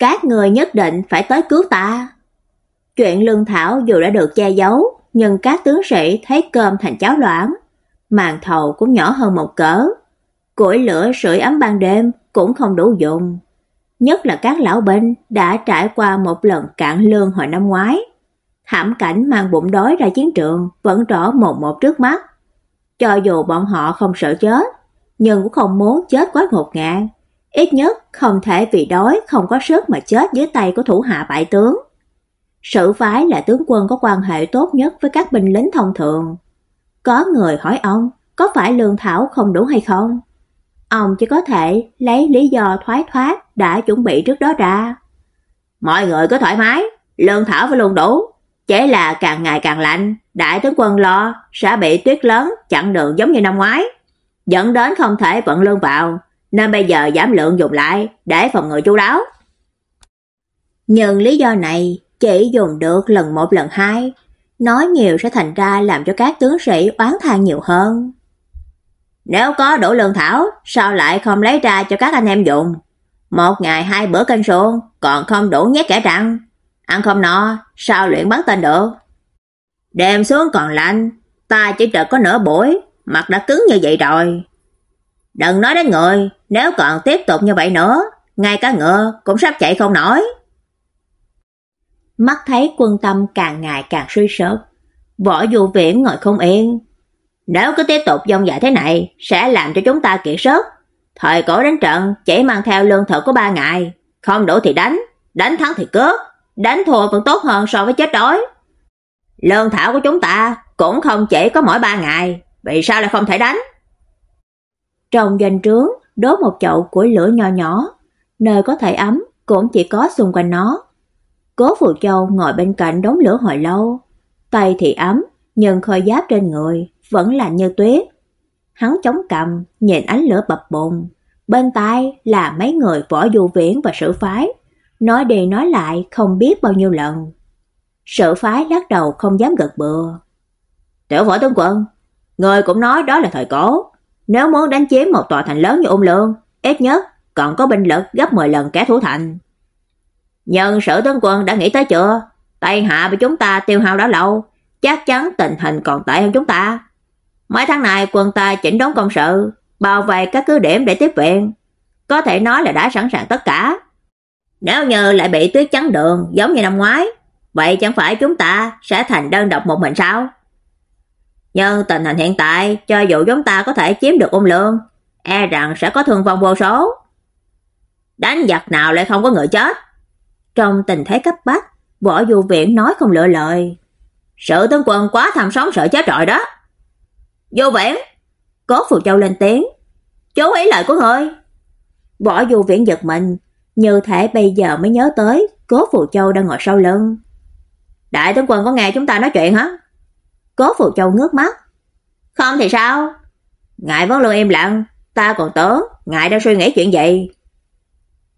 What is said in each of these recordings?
các người nhất định phải tới cứu ta. Chuyện lương thảo dù đã được che giấu, nhưng các tướng sĩ thấy cơm thành cháo loãng, màn thầu cũng nhỏ hơn một cỡ. Củi lửa sưởi ấm ban đêm cũng không đủ dùng. Nhất là các lão binh đã trải qua một lần cạn lương hồi năm ngoái. Thảm cảnh mang bụng đói ra chiến trường vẫn rõ một một trước mắt. Cho dù bọn họ không sợ chết, nhưng cũng không muốn chết quá ngột ngạt. Ít nhất không thể vì đói không có sức mà chết dưới tay của thủ hạ bại tướng. Sử phái là tướng quân có quan hệ tốt nhất với các binh lính thông thường. Có người hỏi ông có phải lương thảo không đủ hay không? Ông chỉ có thể lấy lý do thoái thoát đã chuẩn bị trước đó ra. Mọi người cứ thoải mái, lương thảo phải luôn đủ, chỉ là càng ngày càng lạnh, đại tướng quân lo sẽ bị tuyết lớn chặn đường giống như năm ngoái, dẫn đến không thể vận lương vào, nên bây giờ giảm lượng dùng lại để phòng ngừa chú đáo. Nhưng lý do này chỉ dùng được lần một lần hai, nói nhiều sẽ thành ra làm cho các tướng sĩ oán than nhiều hơn. Nếu có đủ lương thảo, sao lại không lấy ra cho các anh em dùng? Một ngày hai bữa canh xuông, còn không đủ nhét kẻ răng. Ăn không no, sao luyện bắn tên được? Đêm xuống còn lạnh, ta chỉ trực có nửa buổi, mặt đã cứng như vậy rồi. Đừng nói đến người, nếu còn tiếp tục như vậy nữa, ngay cả ngựa cũng sắp chạy không nổi. Mắt thấy quân tâm càng ngày càng suy sụp, Võ dù Viễn ngồi không yên. Nếu cứ tiếp tục dông dại thế này, sẽ làm cho chúng ta kiệt sức. Thời cổ đánh trận chỉ mang theo lương thực của ba ngày, không đủ thì đánh, đánh thắng thì cướp, đánh thua vẫn tốt hơn so với chết đói. Lương thảo của chúng ta cũng không chỉ có mỗi ba ngày, vì sao lại không thể đánh? Trong doanh trướng, đốt một chậu củi lửa nhỏ nhỏ, nơi có thể ấm cũng chỉ có xung quanh nó. Cố Phù Châu ngồi bên cạnh đống lửa hồi lâu, tay thì ấm, nhưng khôi giáp trên người vẫn là như tuyết. Hắn chống cằm, nhìn ánh lửa bập bùng, bên tai là mấy người võ du viễn và sử phái, nói đi nói lại không biết bao nhiêu lần. Sử phái lắc đầu không dám gật bừa. Tiểu võ tướng quân, người cũng nói đó là thời cổ, nếu muốn đánh chiếm một tòa thành lớn như Ung Lương, ít nhất còn có binh lực gấp 10 lần kẻ thủ thành. Nhưng sở tướng quân đã nghĩ tới chưa? Tây Hạ bị chúng ta tiêu hao đã lâu, chắc chắn tình hình còn tệ hơn chúng ta. Mấy tháng này quân ta chỉnh đốn công sự, bao vây các cứ điểm để tiếp viện, có thể nói là đã sẵn sàng tất cả. Nếu như lại bị tuyết trắng đường giống như năm ngoái, vậy chẳng phải chúng ta sẽ thành đơn độc một mình sao? Nhưng tình hình hiện tại, cho dù chúng ta có thể chiếm được ung lương e rằng sẽ có thương vong vô số. Đánh giặc nào lại không có người chết. Trong tình thế cấp bách, Võ Du Viện nói không lựa lời. Sự tướng quân quá tham sống sợ chết rồi đó. Du Viện, Cố Phù Châu lên tiếng. Chú ý lời của ngươi. Võ Du Viện giật mình, như thể bây giờ mới nhớ tới Cố Phù Châu đang ngồi sau lưng. Đại tướng quân có nghe chúng ta nói chuyện hả? Cố Phù Châu ngước mắt. Không thì sao? Ngài vẫn luôn im lặng, ta còn tưởng ngài đang suy nghĩ chuyện gì.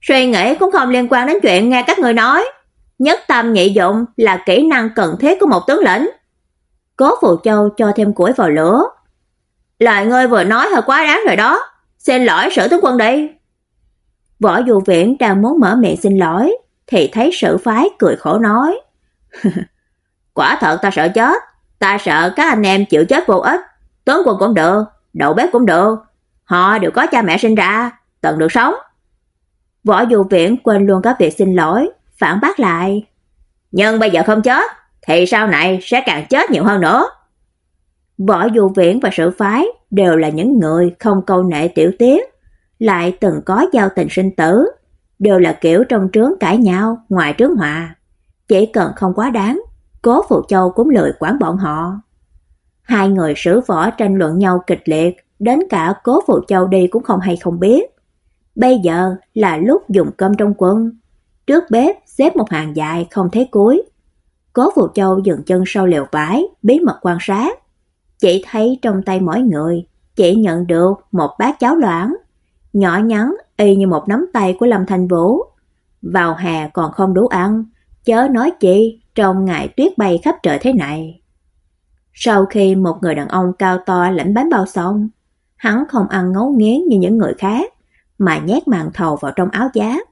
Suy nghĩ cũng không liên quan đến chuyện nghe các người nói. Nhất tâm nhị dụng là kỹ năng cần thiết của một tướng lĩnh. Cố Phù Châu cho thêm củi vào lửa. Lời ngươi vừa nói hơi quá đáng rồi đó. Xin lỗi sử tướng quân đi. Võ Du Viễn đang muốn mở miệng xin lỗi, thì thấy sử phái cười khổ nói. Quả thật ta sợ chết, Ta sợ các anh em chịu chết vô ích, tướng quân cũng được, đậu bếp cũng được. Họ đều có cha mẹ sinh ra, cần được sống. Võ Du Viễn quên luôn các việc xin lỗi, phản bác lại. Nhưng bây giờ không chết, thì sau này sẽ càng chết nhiều hơn nữa. Võ Du Viễn và Sử Phái đều là những người không câu nệ tiểu tiết, lại từng có giao tình sinh tử, đều là kiểu trong trướng cãi nhau, ngoài trướng hòa. Chỉ cần không quá đáng, Cố Phụ Châu cũng lười quản bọn họ. Hai người sử võ tranh luận nhau kịch liệt, đến cả Cố Phụ Châu đi cũng không hay không biết. Bây giờ là lúc dùng cơm trong quân. trước bếp xếp một hàng dài không thấy cuối. Cố Phù Châu dừng chân sau lều vải, bí mật quan sát. Chỉ thấy trong tay mỗi người, chỉ nhận được một bát cháo loãng, nhỏ nhắn y như một nắm tay của Lâm thành Vũ. Vào hè còn không đủ ăn, chớ nói chi trong ngại tuyết bay khắp trời thế này. Sau khi một người đàn ông cao to lãnh bánh bao xong, hắn không ăn ngấu nghiến như những người khác, mà nhét màn thầu vào trong áo giáp.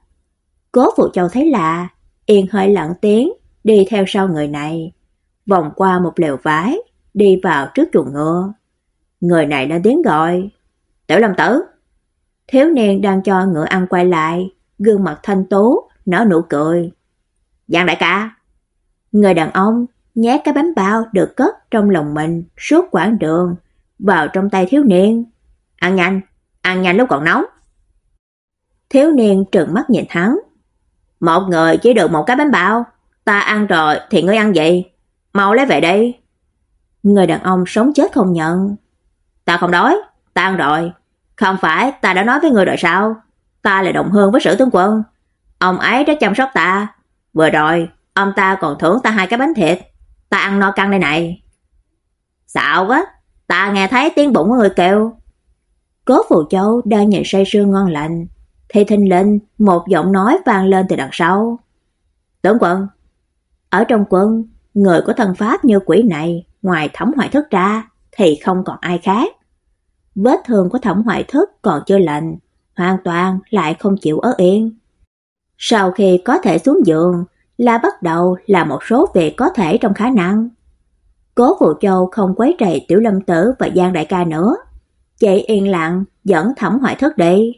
Cố Phụ Châu thấy lạ, yên hơi lặng tiếng, đi theo sau người này, vòng qua một lều vải, đi vào trước chuồng ngựa. Người này đã tiếng gọi, "Tiểu Lâm tử." Thiếu niên đang cho ngựa ăn quay lại, gương mặt thanh tú, nở nụ cười. "Giang đại ca." Người đàn ông nhét cái bánh bao được cất trong lòng mình suốt quãng đường vào trong tay thiếu niên. "Ăn nhanh, ăn nhanh lúc còn nóng." Thiếu niên trợn mắt nhìn hắn. "Một người chỉ được một cái bánh bao, ta ăn rồi thì ngươi ăn gì? Mau lấy về đây." Người đàn ông sống chết không nhận. "Ta không đói, ta ăn rồi. Không phải ta đã nói với ngươi rồi sao? Ta là đồng hương với Sử tướng quân. Ông ấy đã chăm sóc ta. Vừa rồi, ông ta còn thưởng ta hai cái bánh thịt. Ta ăn no căng đây này." "Xạo quá, ta nghe thấy tiếng bụng của người kêu." Cố Phù Châu đang nhìn say sưa ngon lành, thì thình lình một giọng nói vang lên từ đằng sau. "Tướng quân." Ở trong quân, người có thân pháp như quỷ này, ngoài Thẩm Hoại Thức ra thì không còn ai khác. Vết thương của Thẩm Hoại Thức còn chưa lành, hoàn toàn lại không chịu ở yên. Sau khi có thể xuống giường, là bắt đầu là một số việc có thể trong khả năng. Cố Vũ Châu không quấy rầy Tiểu Lâm Tử và Giang đại ca nữa, chỉ yên lặng dẫn Thẩm Hoài Thức đi.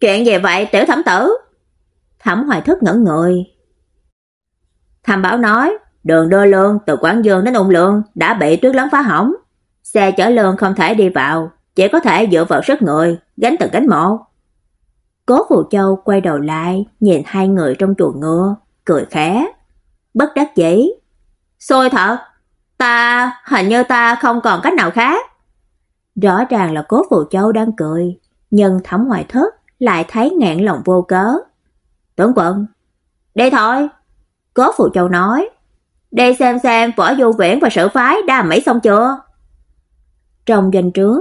Chuyện gì vậy Tiểu Thẩm Tử? Thẩm Hoài Thức ngẩn người. Thẩm Bảo nói, đường đưa lương từ Quảng Dương đến Ung Lượng đã bị tuyết lớn phá hỏng, xe chở lương không thể đi vào, chỉ có thể dựa vào sức người, gánh từng cánh một. Cố Phù Châu quay đầu lại, nhìn hai người trong chuồng ngựa, cười khẽ. Bất đắc dĩ. Xôi thật, ta, hình như ta không còn cách nào khác. Rõ ràng là Cố Phù Châu đang cười, nhưng Thẩm Hoài Thất lại thấy ngạn lòng vô cớ. Tướng quân, đây thôi. Cố Phù Châu nói, đây xem xem võ du viễn và sở phái đã mấy xong chưa. Trong danh trướng,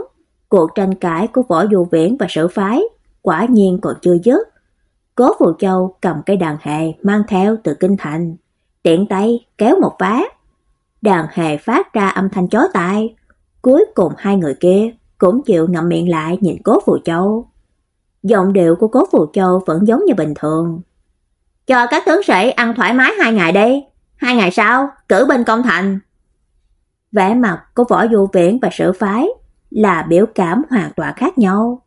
cuộc tranh cãi của võ du viễn và sở phái quả nhiên còn chưa dứt. Cố Phù Châu cầm cây đàn hề mang theo từ kinh thành, tiện tay kéo một phát. Đàn hề phát ra âm thanh chói tai, cuối cùng hai người kia cũng chịu ngậm miệng lại nhìn Cố Phù Châu. Giọng điệu của Cố Phù Châu vẫn giống như bình thường. Cho các tướng sĩ ăn thoải mái hai ngày đi, hai ngày sau cử binh công thành. Vẻ mặt của Võ Du Viễn và Sử Phái là biểu cảm hoàn toàn khác nhau.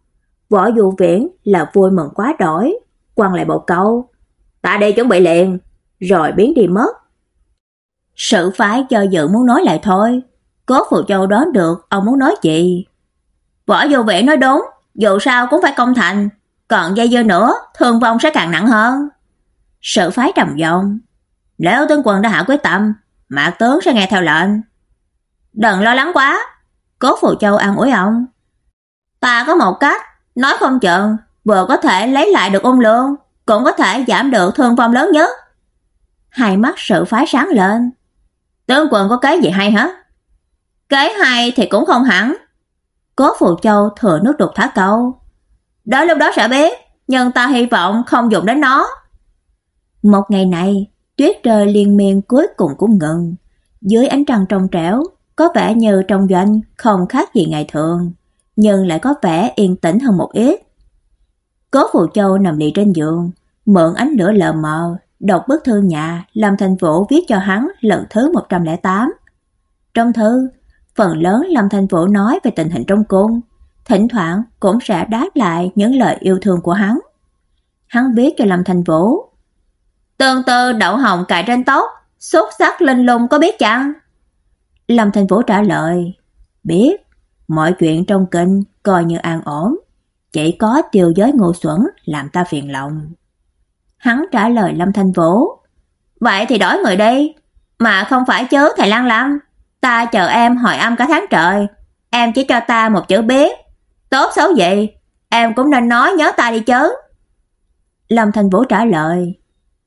Võ Du Viễn là vui mừng quá đỗi, quăng lại một câu, "Ta đây chuẩn bị liền", rồi biến đi mất. Sử Phái cho dự muốn nói lại thôi, Cố Phù Châu đoán được ông muốn nói gì. Võ Du vẻ nói đúng, dù sao cũng phải công thành, còn dây dưa nữa, thương vong sẽ càng nặng hơn. Sử Phái trầm giọng, "Nếu tướng quân đã hạ quyết tâm, Mạc tướng sẽ nghe theo lệnh." Đừng lo lắng quá, Cố Phù Châu an ủi ông. Ta có một cách, nói không chừng vừa có thể lấy lại được ung lương, cũng có thể giảm được thương vong lớn nhất. Hai mắt sự phái sáng lên. Tướng quân có cái gì hay hả? Cái hay thì cũng không hẳn. Cố Phù Châu thừa nước đục thả câu. Đó lúc đó sẽ biết, nhưng ta hy vọng không dùng đến nó. Một ngày này, tuyết rơi liên miên cuối cùng cũng ngừng. Dưới ánh trăng trong trẻo, có vẻ như trong doanh không khác gì ngày thường, nhưng lại có vẻ yên tĩnh hơn một ít. Cố Phù Châu nằm lì trên giường, mượn ánh lửa lờ mờ, đọc bức thư nhà Lâm Thành Vũ viết cho hắn lần thứ 108. Trong thư, phần lớn Lâm Thành Vũ nói về tình hình trong cung, thỉnh thoảng cũng sẽ đáp lại những lời yêu thương của hắn. Hắn viết cho Lâm Thành Vũ. Tương tư đậu hồng cài trên tóc, sốt sắc linh lung có biết chăng? Lâm Thành Vũ trả lời, biết, mọi chuyện trong kinh coi như an ổn, chỉ có tiêu giới ngô xuẩn làm ta phiền lòng. Hắn trả lời Lâm Thanh Vũ, vậy thì đổi người đi, mà không phải chớ thầy Lan Lâm, ta chờ em hỏi âm cả tháng trời, em chỉ cho ta một chữ biết, tốt xấu gì, em cũng nên nói nhớ ta đi chớ. Lâm thanh Vũ trả lời,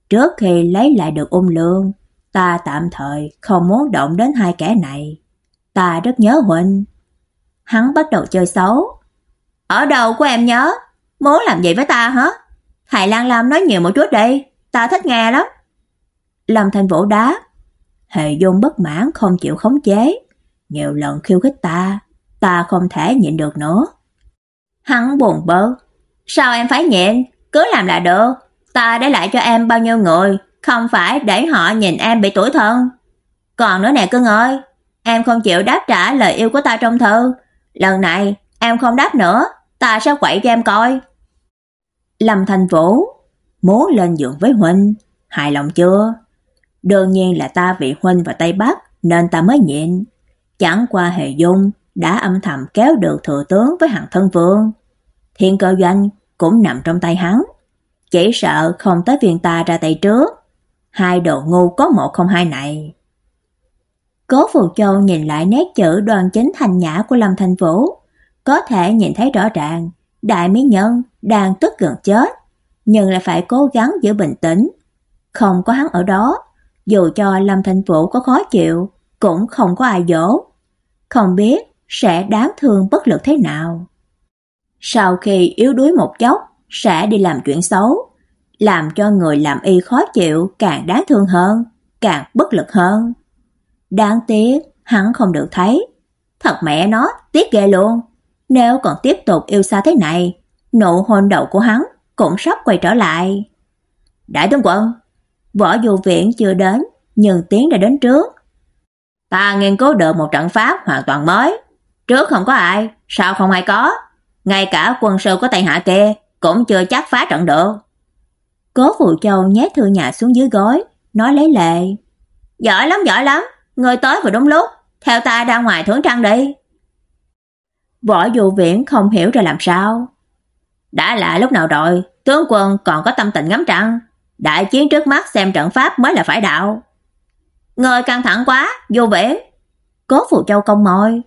trước khi lấy lại được ung lương, ta tạm thời không muốn động đến hai kẻ này. Ta rất nhớ huynh. Hắn bắt đầu chơi xấu. Ở đâu của em nhớ? Muốn làm gì với ta hả? Hải Lan Lam nói nhiều một chút đi, ta thích nghe lắm. Lâm Thành Vũ đá, Hệ Dung bất mãn không chịu khống chế, nhiều lần khiêu khích ta, ta không thể nhịn được nữa. Hắn buồn bơ. Sao em phải nhịn, cứ làm là được, ta để lại cho em bao nhiêu người, không phải để họ nhìn em bị tuổi thân. Còn nữa nè cưng ơi, em không chịu đáp trả lời yêu của ta trong thư, lần này em không đáp nữa, ta sẽ quậy cho em coi. Lâm Thành Vũ muốn lên giường với huynh, hài lòng chưa? Đương nhiên là ta vị huynh và Tây Bắc nên ta mới nhịn. Chẳng qua hề dung đã âm thầm kéo được thừa tướng với hàng thân vương. Thiên cơ doanh cũng nằm trong tay hắn. Chỉ sợ không tới viên ta ra tay trước. Hai đồ ngu có một không hai này. Cố Phù Châu nhìn lại nét chữ đoàn chính thành nhã của Lâm Thành Vũ, có thể nhìn thấy rõ ràng, đại mỹ nhân đang tức gần chết, nhưng lại phải cố gắng giữ bình tĩnh. Không có hắn ở đó, dù cho Lâm Thành Vũ có khó chịu, cũng không có ai dỗ. Không biết sẽ đáng thương bất lực thế nào. Sau khi yếu đuối một chốc, sẽ đi làm chuyện xấu, làm cho người làm y khó chịu càng đáng thương hơn, càng bất lực hơn. Đáng tiếc, hắn không được thấy. Thật mẹ nó, tiếc ghê luôn. Nếu còn tiếp tục yêu xa thế này, nụ hôn đầu của hắn cũng sắp quay trở lại. Đại tướng quân, võ dù viện chưa đến, nhưng tiếng đã đến trước. Ta nghiên cứu được một trận pháp hoàn toàn mới. Trước không có ai, sao không ai có? Ngay cả quân sư của Tây Hạ kia cũng chưa chắc phá trận được. Cố Phụ Châu nhét thư nhà xuống dưới gối, nói lấy lệ. Giỏi lắm, giỏi lắm, người tới vừa đúng lúc, theo ta ra ngoài thưởng trăng đi. Võ Dụ Viễn không hiểu ra làm sao. Đã là lúc nào rồi, tướng quân còn có tâm tình ngắm trăng, đại chiến trước mắt xem trận pháp mới là phải đạo. Người căng thẳng quá, Dụ Viễn. Cố phù Châu công môi.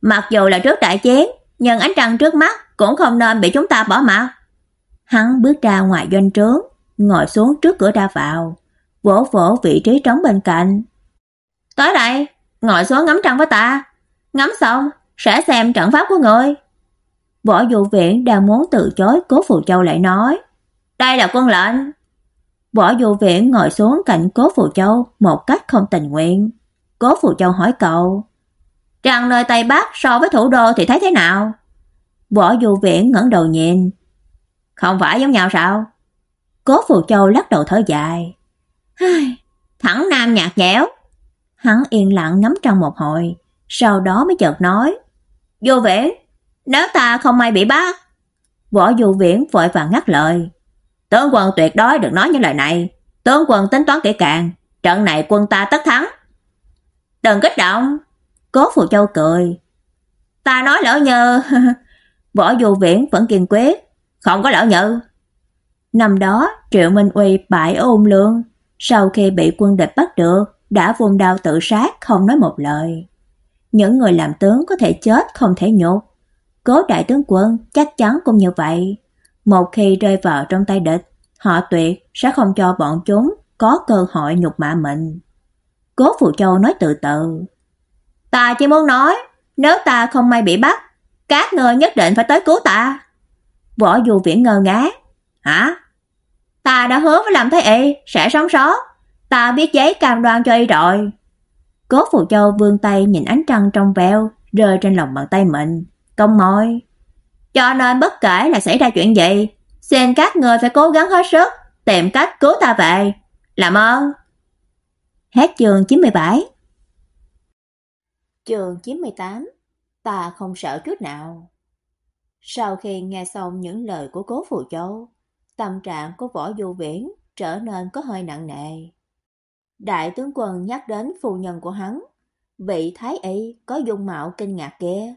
Mặc dù là trước đại chiến, nhưng ánh trăng trước mắt cũng không nên bị chúng ta bỏ mặc. Hắn bước ra ngoài doanh trướng, ngồi xuống trước cửa ra vào, vỗ vỗ vị trí trống bên cạnh. "Tới đây, ngồi xuống ngắm trăng với ta. Ngắm xong sẽ xem trận pháp của người." Võ Dụ Viễn đang muốn từ chối, Cố Phù Châu lại nói: "Đây là quân lệnh." Võ Dụ Viễn ngồi xuống cạnh Cố Phù Châu một cách không tình nguyện. Cố Phù Châu hỏi cậu: "Rằng nơi Tây Bắc so với thủ đô thì thấy thế nào?" Võ dụ Viễn ngẩng đầu nhìn. Không phải giống nhau sao? Cố Phù Châu lắc đầu thở dài. Thẳng nam nhạt nhẽo. Hắn yên lặng ngắm trăng một hồi, sau đó mới chợt nói vô Viễn, nếu ta không may bị bắt. Võ Du Viễn vội vàng ngắt lời. Tướng quân tuyệt đối đừng nói những lời này. Tướng quân tính toán kỹ càng, trận này quân ta tất thắng. Đừng kích động. Cố Phù Châu cười. Ta nói lỡ như Võ Du Viễn vẫn kiên quyết, không có lỡ nhự. Năm đó, Triệu Minh Uy bại ôn lương, sau khi bị quân địch bắt được, đã vùng đao tự sát không nói một lời. Những người làm tướng có thể chết không thể nhục. Cố đại tướng quân chắc chắn cũng như vậy. Một khi rơi vào trong tay địch, họ tuyệt sẽ không cho bọn chúng có cơ hội nhục mạ mình. Cố Phụ Châu nói từ từ. Ta chỉ muốn nói, nếu ta không may bị bắt, các người nhất định phải tới cứu ta. Võ Du Viễn ngơ ngác. Hả? Ta đã hứa với làm thế y sẽ sống sót. Ta biết giấy cam đoan cho y rồi. Cố Phù Châu vươn tay nhìn ánh trăng trong veo rơi trên lòng bàn tay mình, cong môi. Cho nên bất kể là xảy ra chuyện gì, xin các người phải cố gắng hết sức tìm cách cứu ta về. Làm ơn. Hết chương 97. Chương 98 ta không sợ chút nào. Sau khi nghe xong những lời của Cố Phù Châu, tâm trạng của Võ Du Viễn trở nên có hơi nặng nề. Đại tướng quân nhắc đến phu nhân của hắn, vị Thái Y có dung mạo kinh ngạc kia.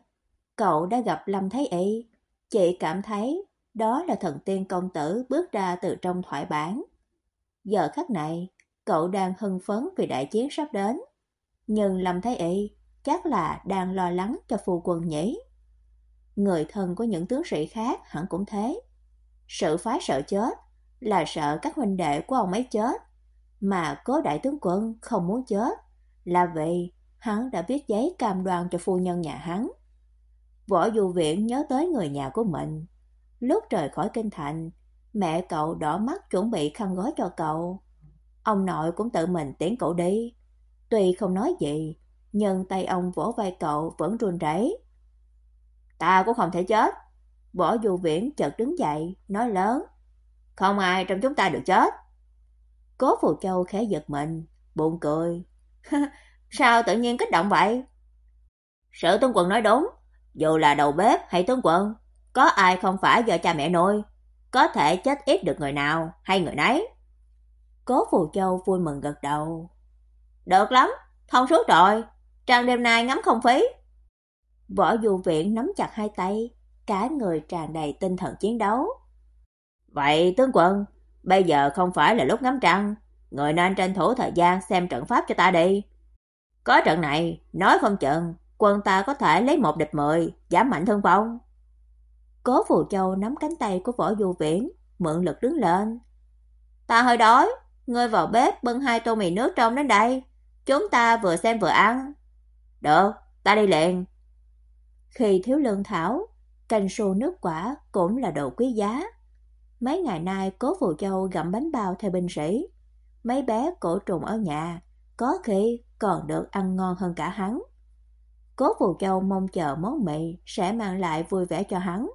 Cậu đã gặp Lâm Thái Y, chị cảm thấy đó là thần tiên công tử bước ra từ trong thoại bản. Giờ khắc này, cậu đang hưng phấn vì đại chiến sắp đến. Nhưng Lâm Thái Y chắc là đang lo lắng cho phu quân nhỉ. Người thân của những tướng sĩ khác hẳn cũng thế. Sự phái sợ chết, là sợ các huynh đệ của ông ấy chết, mà Cố đại tướng quân không muốn chết là vì hắn đã viết giấy cam đoan cho phu nhân nhà hắn. Võ Du Viễn nhớ tới người nhà của mình. Lúc rời khỏi kinh thành, mẹ cậu đỏ mắt chuẩn bị khăn gói cho cậu. Ông nội cũng tự mình tiễn cậu đi. Tuy không nói gì, nhưng tay ông vỗ vai cậu vẫn run rẩy. Ta cũng không thể chết. Võ Du Viễn chợt đứng dậy, nói lớn. Không ai trong chúng ta được chết. Cố Phù Châu khẽ giật mình, buồn cười. Sao tự nhiên kích động vậy? Sở tướng quân nói đúng, dù là đầu bếp hay tướng quân, có ai không phải do cha mẹ nuôi, có thể chết ít được người nào hay người nấy. Cố Phù Châu vui mừng gật đầu. Được lắm, thông suốt rồi, trang đêm nay ngắm không phí. Võ Du Viện nắm chặt hai tay, cả người tràn đầy tinh thần chiến đấu. Vậy tướng quân, bây giờ không phải là lúc ngắm trăng, người nên tranh thủ thời gian xem trận pháp cho ta đi. Có trận này, nói không chừng quân ta có thể lấy một địch mười, giảm mạnh thương vong. Cố Phù Châu nắm cánh tay của Võ Du Viễn, mượn lực đứng lên. Ta hơi đói, ngươi vào bếp bưng hai tô mì nước trong đến đây, chúng ta vừa xem vừa ăn. Được, ta đi liền. Khi thiếu lương thảo, canh su nước quả cũng là đồ quý giá. Mấy ngày nay Cố Phù Châu gặm bánh bao theo binh sĩ. Mấy bé cổ trùng ở nhà, có khi còn được ăn ngon hơn cả hắn. Cố Phù Châu mong chờ món mì sẽ mang lại vui vẻ cho hắn,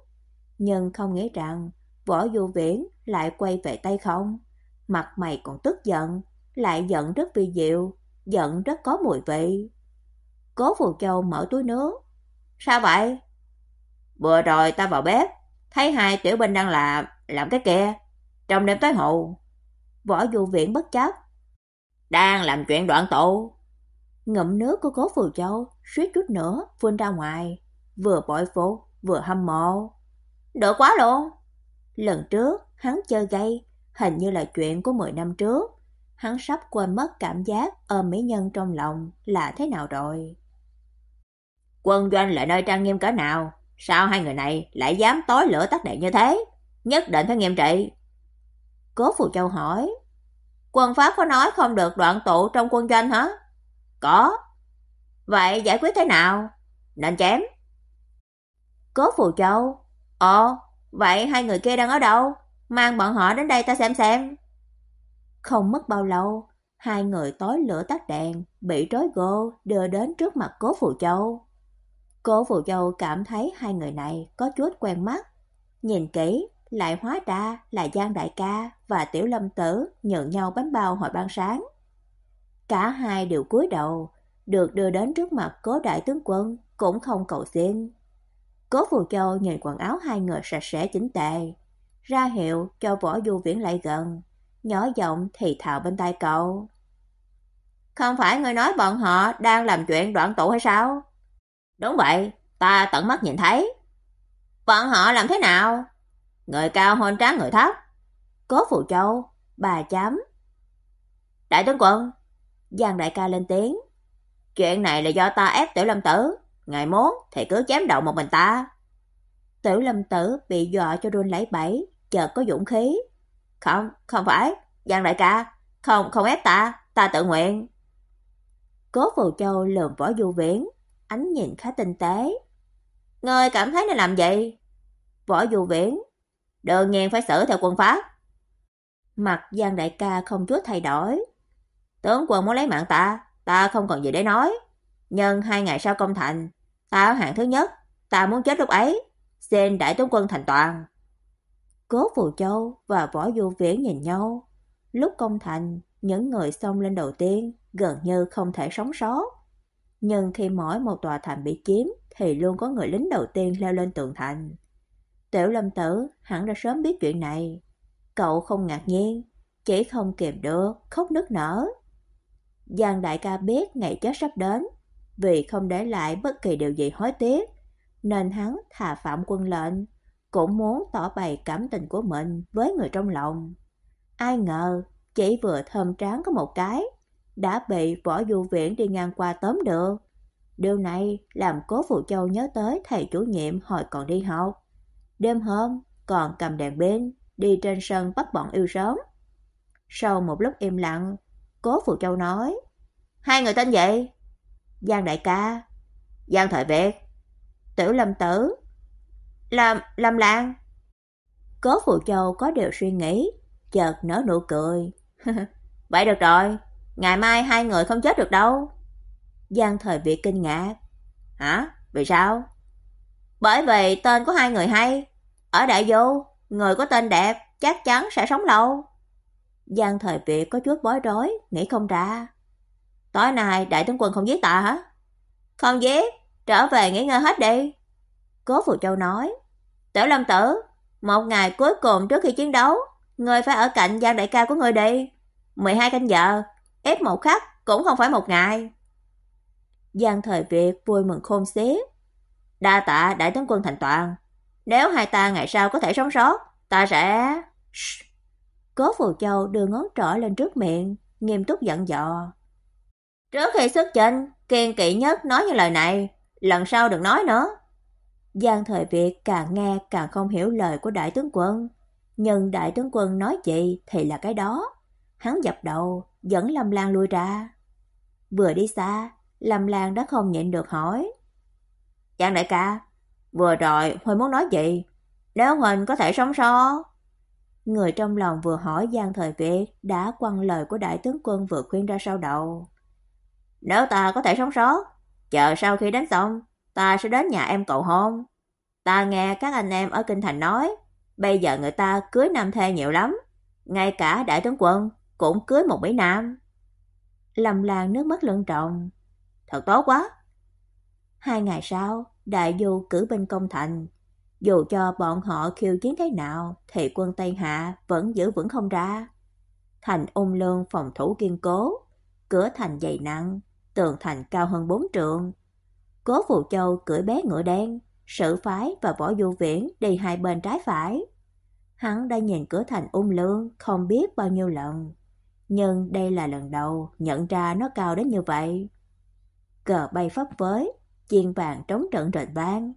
nhưng không nghĩ rằng Võ Du Viễn lại quay về tay không. Mặt mày còn tức giận, lại giận rất vi diệu, giận rất có mùi vị. Cố Phù Châu mở túi nước. "Sao vậy?" "Vừa rồi ta vào bếp, thấy hai tiểu binh đang làm làm cái kia, trong đêm tối hậu." Võ Du Viễn bất chấp. "Đang làm chuyện đoạn tụ." Ngậm nước của Cố Phù Châu, suýt chút nữa phun ra ngoài, vừa bội phục, vừa hâm mộ. đỡ quá luôn. Lần trước, hắn chơi gay, hình như là chuyện của 10 năm trước. Hắn sắp quên mất cảm giác ôm mỹ nhân trong lòng là thế nào rồi. Quân doanh là nơi trang nghiêm cỡ nào, sao hai người này lại dám tối lửa tắt đèn như thế? Nhất định phải nghiêm trị. Cố Phù Châu hỏi, quân pháp có nói không được đoạn tụ trong quân doanh hả? Có. Vậy giải quyết thế nào? Nên chém. Cố Phù Châu. Ồ, vậy hai người kia đang ở đâu? Mang bọn họ đến đây ta xem xem. Không mất bao lâu, hai người tối lửa tắt đèn, bị trói gô đưa đến trước mặt Cố Phù Châu. Cố Phù Châu cảm thấy hai người này có chút quen mắt. Nhìn kỹ, lại hóa ra là Giang Đại ca và Tiểu Lâm Tử nhận nhau bánh bao hồi ban sáng. Cả hai đều cúi đầu, được đưa đến trước mặt Cố đại tướng quân, cũng không cầu xin. Cố Phù Châu nhìn quần áo hai người sạch sẽ chỉnh tề, ra hiệu cho Võ Du Viễn lại gần, nhỏ giọng thì thào bên tai cậu. Không phải người nói bọn họ đang làm chuyện đoạn tụ hay sao? Đúng vậy, ta tận mắt nhìn thấy. Bọn họ làm thế nào? Người cao hơn tráng người thấp. Cố Phù Châu, bà chấm. Đại tướng quân, Giang đại ca lên tiếng. Chuyện này là do ta ép Tiểu Lâm Tử, ngài muốn thì cứ chém đầu một mình ta. Tiểu Lâm Tử bị dọa cho run lấy bẫy, chợt có dũng khí. Không, không phải, Giang đại ca, không không ép ta, ta tự nguyện. Cố Phù Châu lườm Võ Du Viễn, ánh nhìn khá tinh tế. Ngươi cảm thấy nên làm gì? Võ Du Viễn, đương nhiên phải xử theo quân pháp. Mặt Giang đại ca không chút thay đổi, Tướng quân muốn lấy mạng ta, ta không còn gì để nói. Nhưng hai ngày sau công thành, ta ở hạng thứ nhất, ta muốn chết lúc ấy. Xin đại tướng quân thành toàn. Cố Phù Châu và Võ Du Viễn nhìn nhau. Lúc công thành, những người xông lên đầu tiên gần như không thể sống sót. Nhưng khi mỗi một tòa thành bị chiếm thì luôn có người lính đầu tiên leo lên tường thành. Tiểu Lâm Tử hẳn đã sớm biết chuyện này. Cậu không ngạc nhiên, chỉ không kìm được, khóc nức nở. Giang đại ca biết ngày chết sắp đến, vì không để lại bất kỳ điều gì hối tiếc, nên hắn thà phạm quân lệnh, cũng muốn tỏ bày cảm tình của mình với người trong lòng. Ai ngờ, chỉ vừa thơm tráng có một cái, đã bị Võ Du Viễn đi ngang qua tóm được. Điều này làm Cố Phụ Châu nhớ tới thầy chủ nhiệm hồi còn đi học. Đêm hôm còn cầm đèn bên đi trên sân bắt bọn yêu sớm. Sau một lúc im lặng, Cố Phù Châu nói: "Hai người tên vậy Giang đại ca, Giang Thời Việt, Tiểu Lâm Tử, Lâm Lâm Lan. Cố Phù Châu có điều suy nghĩ, chợt nở nụ cười. "Vậy được rồi, ngày mai hai người không chết được đâu." Giang Thời Việt kinh ngạc. "Hả? Vì sao?" "Bởi vì tên của hai người hay, ở Đại vô người có tên đẹp chắc chắn sẽ sống lâu." Giang Thời Việt có chút bối rối, nghĩ không ra. "Tối nay đại tướng quân không giết ta hả?" "Không giết, trở về nghỉ ngơi hết đi." Cố Phù Châu nói. "Tiểu Lâm tử, một ngày cuối cùng trước khi chiến đấu, ngươi phải ở cạnh Giang đại ca của ngươi đi. 12 canh giờ, ép một khắc cũng không phải một ngày." Giang Thời Việt vui mừng khôn xiết. "Đa tạ đại tướng quân thành toàn, nếu hai ta ngày sau có thể sống sót, ta sẽ..." Cố Phù Châu đưa ngón trỏ lên trước miệng, nghiêm túc dặn dò. Trước khi xuất chinh, kiên kỵ nhất nói như lời này, lần sau đừng nói nữa. Giang Thời Việt càng nghe càng không hiểu lời của đại tướng quân, nhưng đại tướng quân nói gì thì là cái đó. Hắn dập đầu, dẫn Lâm Lan lui ra. Vừa đi xa, Lâm Lan đã không nhịn được hỏi: chàng đại ca, vừa rồi Huynh muốn nói gì? Nếu Huynh có thể sống sót?" Người trong lòng vừa hỏi Giang Thời Việt đã quăng lời của đại tướng quân vừa khuyên ra sau đầu. Nếu ta có thể sống sót, chờ sau khi đánh xong, ta sẽ đến nhà em cầu hôn. Ta nghe các anh em ở kinh thành nói, bây giờ người ta cưới nam thê nhiều lắm, ngay cả đại tướng quân cũng cưới một mỹ nam. Lâm Lan nước mắt lưng trọng, thật tốt quá. Hai ngày sau, đại du cử binh công thành, dù cho bọn họ khiêu chiến thế nào thì quân Tây Hạ vẫn giữ vững không ra. Thành ung lương phòng thủ kiên cố, cửa thành dày nặng, tường thành cao hơn bốn trượng. Cố Phù Châu cưỡi bé ngựa đen, Sử Phái và Võ Du Viễn đi hai bên trái phải. Hắn đã nhìn cửa thành ung lương không biết bao nhiêu lần, nhưng đây là lần đầu nhận ra nó cao đến như vậy. Cờ bay phấp phới, chiên vàng trống trận rền vang,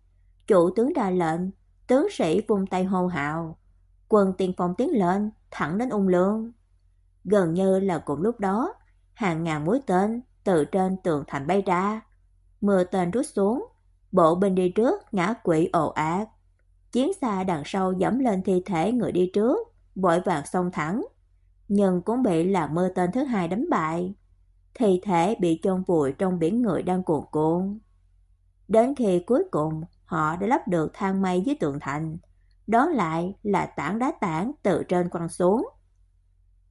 chủ tướng ra lệnh, tướng sĩ vung tay hô hào, quân tiên phong tiến lên, thẳng đến ung lương. Gần như là cùng lúc đó, hàng ngàn mũi tên từ trên tường thành bay ra. Mưa tên rút xuống, bộ binh đi trước ngã quỵ ồ ạt. Chiến xa đằng sau dẫm lên thi thể người đi trước, vội vàng xông thẳng, nhưng cũng bị là mưa tên thứ hai đánh bại. Thi thể bị chôn vùi trong biển người đang cuồn cuộn. Đến khi cuối cùng họ đã lắp được thang mây dưới tường thành, đó lại là tảng đá tảng từ trên quăng xuống.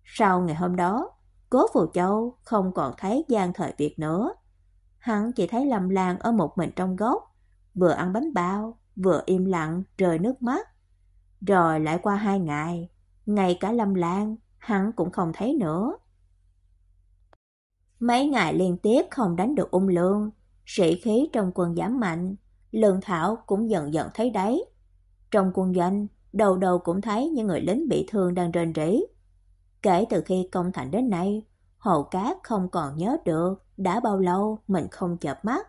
Sau ngày hôm đó, Cố Phù Châu không còn thấy Giang Thời Việt nữa. Hắn chỉ thấy Lâm Lan ở một mình trong góc, vừa ăn bánh bao, vừa im lặng rơi nước mắt. Rồi lại qua hai ngày, ngay cả Lâm Lan hắn cũng không thấy nữa. Mấy ngày liên tiếp không đánh được ung lương, sĩ khí trong quân giảm mạnh, Lương Thảo cũng dần dần thấy đấy. Trong quân doanh, đầu đầu cũng thấy những người lính bị thương đang rên rỉ. Kể từ khi công thành đến nay, Hồ Cát không còn nhớ được đã bao lâu mình không chợp mắt.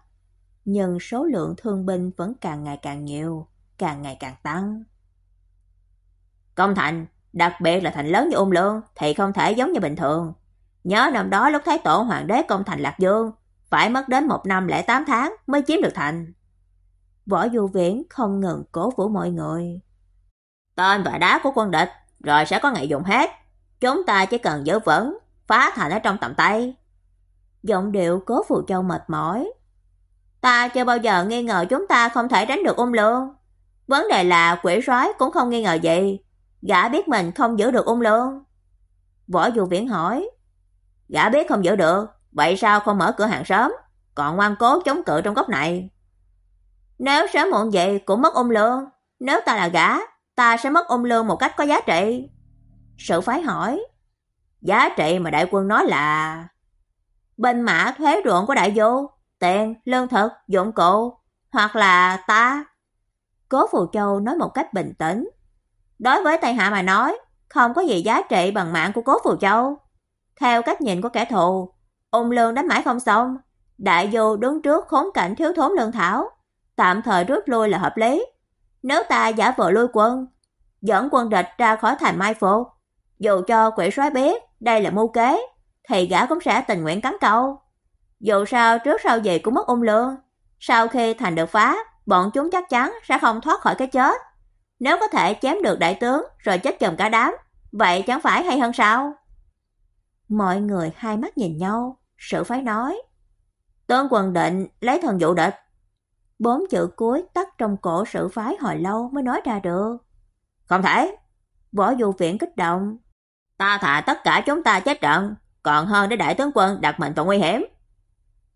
Nhưng số lượng thương binh vẫn càng ngày càng nhiều, càng ngày càng tăng. Công thành, đặc biệt là thành lớn như Ung Lương thì không thể giống như bình thường. Nhớ năm đó lúc Thái Tổ Hoàng đế công thành Lạc Dương, phải mất đến một năm lẻ tám tháng mới chiếm được thành. Võ Du Viễn không ngừng cổ vũ mọi người. Tên và đá của quân địch rồi sẽ có ngày dùng hết. Chúng ta chỉ cần giữ vững, phá thành ở trong tầm tay. Giọng điệu Cố Phù Châu mệt mỏi. Ta chưa bao giờ nghi ngờ chúng ta không thể đánh được ung lương. Vấn đề là quỷ sói cũng không nghi ngờ gì. Gã biết mình không giữ được ung lương. Võ Du Viễn hỏi. Gã biết không giữ được, vậy sao không mở cửa hàng sớm, còn ngoan cố chống cự trong góc này? Nếu sớm muộn vậy cũng mất ôm lương, nếu ta là gã, ta sẽ mất ôm lương một cách có giá trị. Sự phái hỏi, giá trị mà đại quân nói là bên mã thuế ruộng của đại vô tiền, lương thực, dụng cụ, hoặc là ta. Cố Phù Châu nói một cách bình tĩnh. Đối với Tây Hạ mà nói, không có gì giá trị bằng mạng của Cố Phù Châu. Theo cách nhìn của kẻ thù, ung lương đánh mãi không xong, đại vô đứng trước khốn cảnh thiếu thốn lương thảo, tạm thời rút lui là hợp lý. Nếu ta giả vờ lui quân, dẫn quân địch ra khỏi thành mai phục. Dù cho quỷ soái biết đây là mưu kế, thì gã cũng sẽ tình nguyện cắn câu. Dù sao trước sau gì cũng mất ung lương, sau khi thành được phá, bọn chúng chắc chắn sẽ không thoát khỏi cái chết. Nếu có thể chém được đại tướng rồi chết chồng cả đám, vậy chẳng phải hay hơn sao? Mọi người hai mắt nhìn nhau, sự phái nói: "Tướng quân định lấy thần dụ địch." Bốn chữ cuối tắt trong cổ sự phái hồi lâu mới nói ra được. "Không thể." Võ Du viện kích động. "Ta thà tất cả chúng ta chết trận, còn hơn để đại tướng quân đặt mệnh vào nguy hiểm."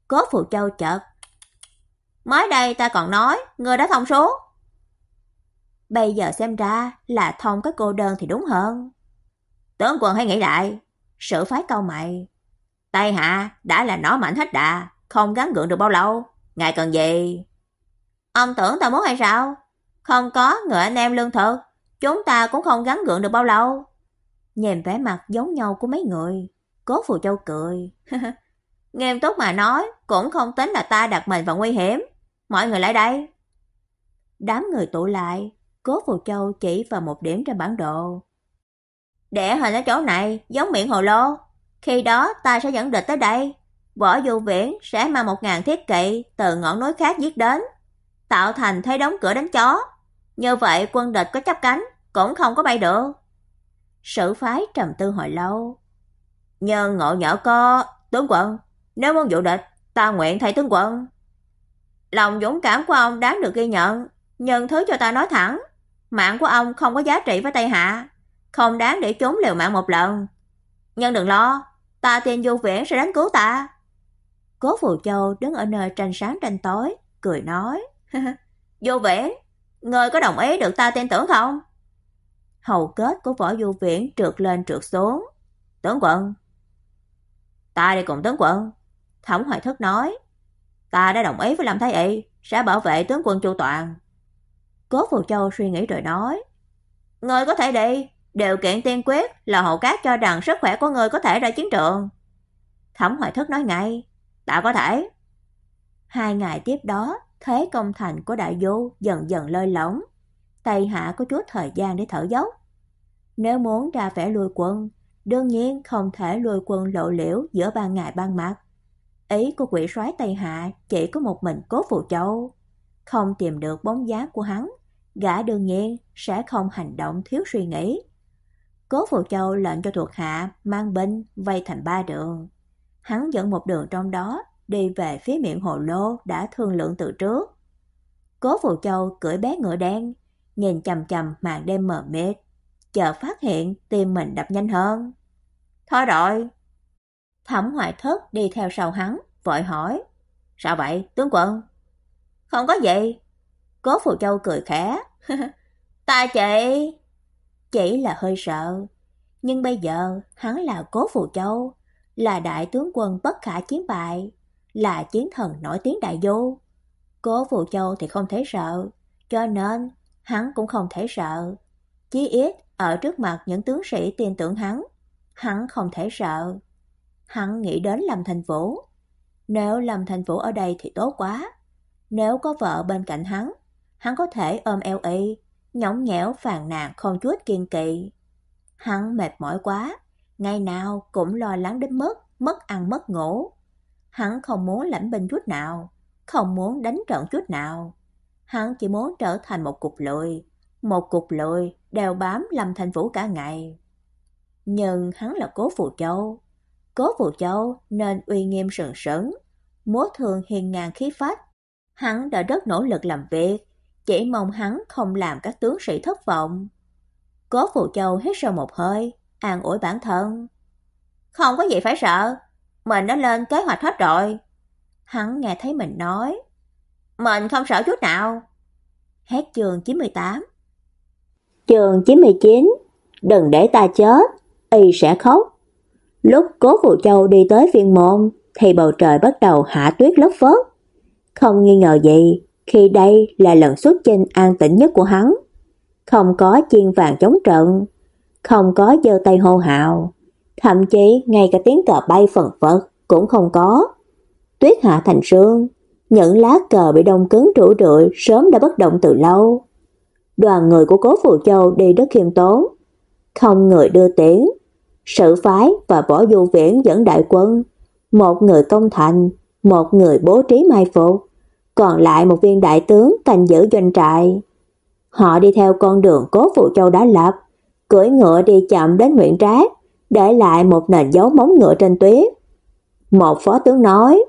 Cố Phù Châu chợt Mới đây ta còn nói, người đã thông số. Bây giờ xem ra là thông cái cô đơn thì đúng hơn. Tướng quân hãy nghĩ lại, sự phái câu mày. Tay Hạ đã là nó mạnh hết đà, không gắn gượng được bao lâu, ngài cần gì? Ông tưởng ta muốn hay sao? Không có người anh em lương thực, chúng ta cũng không gắn gượng được bao lâu. Nhìn vẻ mặt giống nhau của mấy người, Cố Phù Châu cười. Nghiêm túc mà nói, cũng không tính là ta đặt mình vào nguy hiểm. Mọi người lại đây. Đám người tụ lại, Cố Phù Châu chỉ vào một điểm trên bản đồ. Để hình ở chỗ này, giống miệng hồ lô. Khi đó ta sẽ dẫn địch tới đây. Võ Du Viễn sẽ mang một ngàn thiết kỵ từ ngọn núi khác giết đến, tạo thành thế đóng cửa đánh chó. Như vậy quân địch có chấp cánh, cũng không có bay được. Sử phái trầm tư hồi lâu. Nhân ngộ nhỏ co, tướng quân, nếu muốn dụ địch, ta nguyện thay tướng quân. Lòng dũng cảm của ông đáng được ghi nhận, nhưng thứ cho ta nói thẳng, mạng của ông không có giá trị với Tây Hạ, không đáng để trốn liều mạng một lần. Nhưng đừng lo, ta tên vô Viễn sẽ đánh cứu ta. Cố Phù Châu đứng ở nơi tranh sáng tranh tối, cười nói: "Vô Viễn, ngươi có đồng ý được ta tin tưởng không?" Hầu kết của Võ Du Viễn trượt lên trượt xuống. "Tướng quân." "Ta đi cùng tướng quân." Thẩm Hoài Thất nói. Ta đã đồng ý với Lâm Thái Y, sẽ bảo vệ tướng quân Chu Toàn. Cố Phù Châu suy nghĩ rồi nói, Ngươi có thể đi, điều kiện tiên quyết là hậu cát cho rằng sức khỏe của ngươi có thể ra chiến trường. Thẩm Hoài Thức nói ngay, ta có thể. Hai ngày tiếp đó, thế công thành của đại du dần dần lơi lỏng. Tây Hạ có chút thời gian để thở dốc. Nếu muốn ra vẻ lùi quân, đương nhiên không thể lùi quân lộ liễu giữa ban ngày ban mặt. Ý của quỷ soái Tây Hạ chỉ có một mình Cố Phù Châu. Không tìm được bóng dáng của hắn, gã đương nhiên sẽ không hành động thiếu suy nghĩ. Cố Phù Châu lệnh cho thuộc hạ mang binh vây thành ba đường. Hắn dẫn một đường trong đó đi về phía miệng hồ lô đã thương lượng từ trước. Cố Phù Châu cưỡi bé ngựa đen, nhìn chằm chằm màn đêm mờ mịt, chờ phát hiện tim mình đập nhanh hơn. Thôi rồi, Thẩm Hoài Thất đi theo sau hắn, vội hỏi: "Sao vậy, tướng quân?" "Không có gì." Cố Phù Châu cười khẽ. "Ta chỉ chỉ là hơi sợ, nhưng bây giờ hắn là Cố Phù Châu, là đại tướng quân bất khả chiến bại, là chiến thần nổi tiếng đại vô Cố Phù Châu thì không thấy sợ, cho nên hắn cũng không thể sợ. Chí ít ở trước mặt những tướng sĩ tin tưởng hắn, hắn không thể sợ. Hắn nghĩ đến Lâm Thành Vũ. Nếu Lâm Thành Vũ ở đây thì tốt quá. Nếu có vợ bên cạnh hắn, hắn có thể ôm eo y, nhõng nhẽo phàn nàn không chút kiên kỵ. Hắn mệt mỏi quá, ngày nào cũng lo lắng đến mức mất ăn mất ngủ. Hắn không muốn lãnh binh chút nào, không muốn đánh trận chút nào. Hắn chỉ muốn trở thành một cục lười, một cục lười đeo bám Lâm Thành Vũ cả ngày. Nhưng hắn là Cố Phù Châu, Cố Phù Châu nên uy nghiêm sừng sững, múa thường hiền ngàn khí phách. Hắn đã rất nỗ lực làm việc, chỉ mong hắn không làm các tướng sĩ thất vọng. Cố Phù Châu hít sâu một hơi, an ủi bản thân. Không có gì phải sợ, mình đã lên kế hoạch hết rồi. Hắn nghe thấy mình nói, mình không sợ chút nào. Hết chương 98 Chương 99 Đừng để ta chết, y sẽ khóc. Lúc Cố Phù Châu đi tới viên môn thì bầu trời bắt đầu hạ tuyết lất phất. Không nghi ngờ gì, khi đây là lần xuất chinh an tĩnh nhất của hắn. Không có chiên vàng chống trận, không có giơ tay hô hào, thậm chí ngay cả tiếng cờ bay phần phật cũng không có. Tuyết hạ thành sương, những lá cờ bị đông cứng rũ rượi sớm đã bất động từ lâu. đoàn người của Cố Phù Châu đi rất khiêm tốn, không người đưa tiễn. Sự phái và Võ Du Viễn dẫn đại quân, một người công thành, một người bố trí mai phục, còn lại một viên đại tướng canh giữ doanh trại. Họ đi theo con đường Cố phụ Châu đã lập, cưỡi ngựa đi chậm đến Nguyễn Trác, để lại một nền dấu móng ngựa trên tuyết. Một phó tướng nói: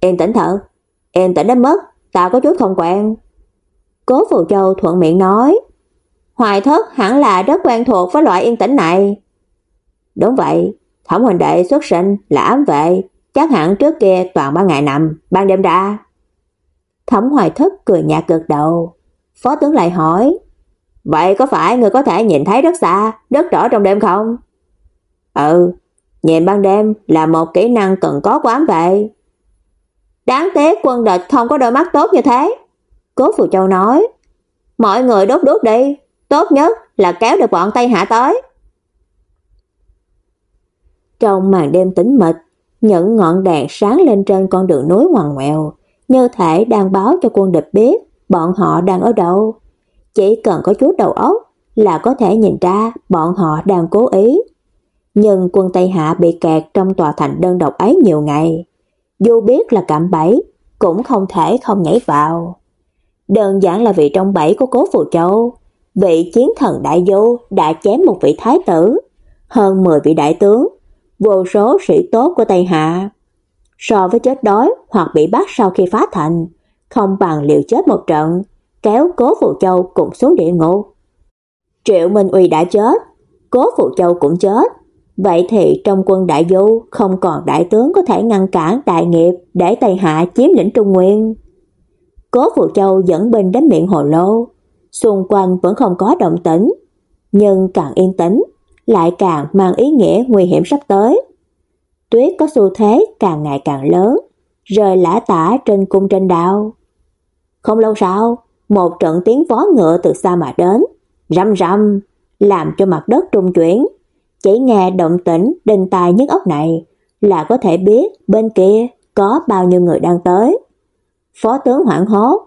"Em tỉnh thở, em tỉnh đến mất, tao có chút không quen." Cố phụ Châu thuận miệng nói: "Hoài Thất hẳn là rất quen thuộc với loại yên tĩnh này." "Đúng vậy, Thẩm huynh đệ xuất sinh là ám vệ, chắc hẳn trước kia toàn ban ngày nằm, ban đêm ra." Thẩm Hoài Thất cười nhạt gật đầu. Phó tướng lại hỏi: "Vậy có phải người có thể nhìn thấy rất xa, rất rõ trong đêm không?" "Ừ, nhìn ban đêm là một kỹ năng cần có của ám vệ." Đáng tiếc quân địch không có đôi mắt tốt như thế. Cố Phù Châu nói, mọi người đốt đốt đi, tốt nhất là kéo được bọn Tây Hạ tới. Trong màn đêm tĩnh mịch, những ngọn đèn sáng lên trên con đường núi ngoằn ngoèo, như thể đang báo cho quân địch biết bọn họ đang ở đâu. Chỉ cần có chút đầu óc là có thể nhìn ra bọn họ đang cố ý. Nhưng quân Tây Hạ bị kẹt trong tòa thành đơn độc ấy nhiều ngày. Dù biết là cạm bẫy, cũng không thể không nhảy vào. Đơn giản là vì trong bẫy của Cố Phù Châu, vị chiến thần đại du đã chém một vị thái tử, hơn 10 vị đại tướng, vô số sĩ tốt của Tây Hạ. So với chết đói hoặc bị bắt sau khi phá thành, không bằng liều chết một trận, kéo Cố phụ Châu cùng xuống địa ngục. Triệu Minh Uy đã chết, Cố phụ Châu cũng chết, vậy thì trong quân đại du không còn đại tướng có thể ngăn cản đại nghiệp để Tây Hạ chiếm lĩnh Trung Nguyên. Cố phụ Châu dẫn binh đến miệng hồ lô, xung quanh vẫn không có động tĩnh, nhưng càng yên tĩnh, lại càng mang ý nghĩa nguy hiểm sắp tới. Tuyết có xu thế càng ngày càng lớn, rơi lã tả trên cung trên đao. Không lâu sau, một trận tiếng vó ngựa từ xa mà đến, rầm rầm, làm cho mặt đất trung chuyển. Chỉ nghe động tĩnh đinh tai nhức óc này là có thể biết bên kia có bao nhiêu người đang tới. Phó tướng hoảng hốt.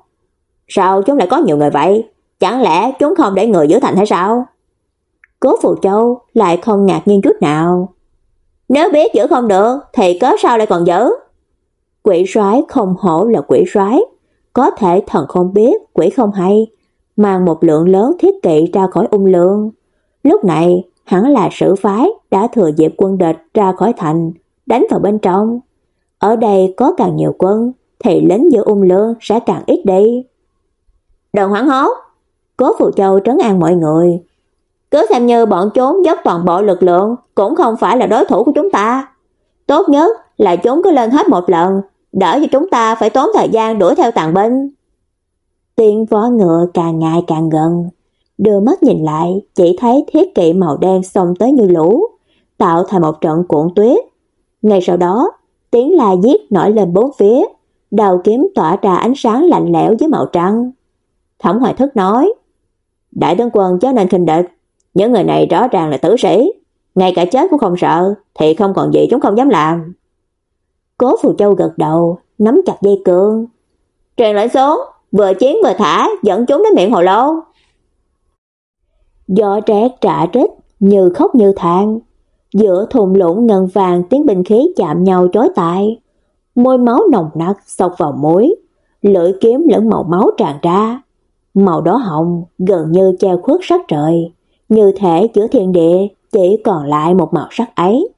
Sao chúng lại có nhiều người vậy? Chẳng lẽ chúng không để người giữ thành hay sao? Cố Phù Châu lại không ngạc nhiên chút nào. Nếu biết giữ không được thì cớ sao lại còn giữ? Quỷ soái không hổ là quỷ soái, có thể thần không biết, quỷ không hay, mang một lượng lớn thiết kỵ ra khỏi ung lương. Lúc này, hẳn là sử phái đã thừa dịp quân địch ra khỏi thành, đánh vào bên trong. Ở đây có càng nhiều quân, thì lính giữ ung lương sẽ càng ít đi. Đừng hoảng hốt, Cố Phù Châu trấn an mọi người. Cứ xem như bọn chúng dốc toàn bộ lực lượng cũng không phải là đối thủ của chúng ta. Tốt nhất là chúng cứ lên hết một lần, đỡ cho chúng ta phải tốn thời gian đuổi theo tàn binh. Tiếng vó ngựa càng ngày càng gần, đưa mắt nhìn lại, chỉ thấy thiết kỵ màu đen xông tới như lũ, tạo thành một trận cuộn tuyết. Ngay sau đó, tiếng la giết nổi lên bốn phía, đầu kiếm tỏa ra ánh sáng lạnh lẽo dưới màu trắng. Thẩm Hoài Thức nói, Đại tướng quân chớ nên khinh địch, những người này rõ ràng là tử sĩ, ngay cả chết cũng không sợ, thì không còn gì chúng không dám làm. Cố Phù Châu gật đầu, nắm chặt dây cương. Truyền lệnh xuống, vừa chiến vừa thả, dẫn chúng đến miệng hồ lô. Gió rét trả trích, như khóc như than. Giữa thùng lũng ngân vàng tiếng binh khí chạm nhau chói tai môi máu nồng nặc sọc vào mũi, lưỡi kiếm lẫn màu máu tràn ra. Màu đỏ hồng gần như che khuất sắc trời, như thể giữa thiên địa chỉ còn lại một màu sắc ấy.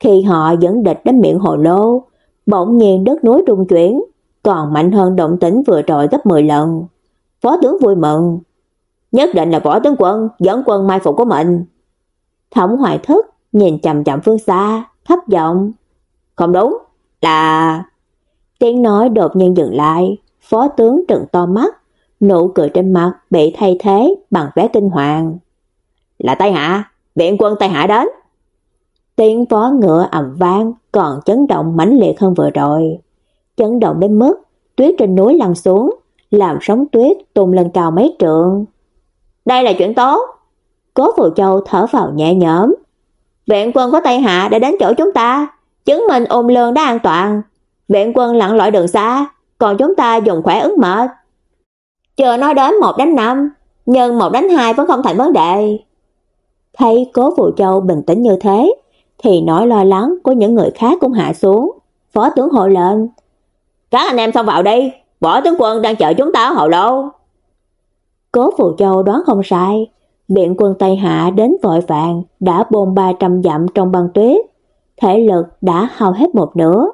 Khi họ dẫn địch đến miệng hồ lô, bỗng nhiên đất núi rung chuyển, còn mạnh hơn động tĩnh vừa rồi gấp 10 lần. Phó tướng vui mừng, nhất định là võ tướng quân dẫn quân mai phục của mình. Thẩm Hoài Thức nhìn chậm chậm phương xa, thấp giọng, "Không đúng, là... Tiếng nói đột nhiên dừng lại, phó tướng trừng to mắt, nụ cười trên mặt bị thay thế bằng vẻ kinh hoàng. Là Tây Hạ, viện quân Tây Hạ đến. Tiếng vó ngựa ầm vang còn chấn động mãnh liệt hơn vừa rồi. Chấn động đến mức tuyết trên núi lăn xuống, làm sóng tuyết tung lên cao mấy trượng. Đây là chuyện tốt. Cố Phù Châu thở vào nhẹ nhõm. Viện quân của Tây Hạ đã đến chỗ chúng ta, chứng minh ôm lương đã an toàn. Viện quân lặn lội đường xa, còn chúng ta dùng khỏe ứng mệt. Chờ nói đến một đánh năm, nhưng một đánh hai vẫn không thành vấn đề. Thấy Cố Phụ Châu bình tĩnh như thế, thì nỗi lo lắng của những người khác cũng hạ xuống. Phó tướng hộ lên. Các anh em xông vào đi, võ tướng quân đang chờ chúng ta ở hậu lâu Cố Phụ Châu đoán không sai, biện quân Tây Hạ đến vội vàng đã bôn 300 dặm trong băng tuyết, thể lực đã hao hết một nửa.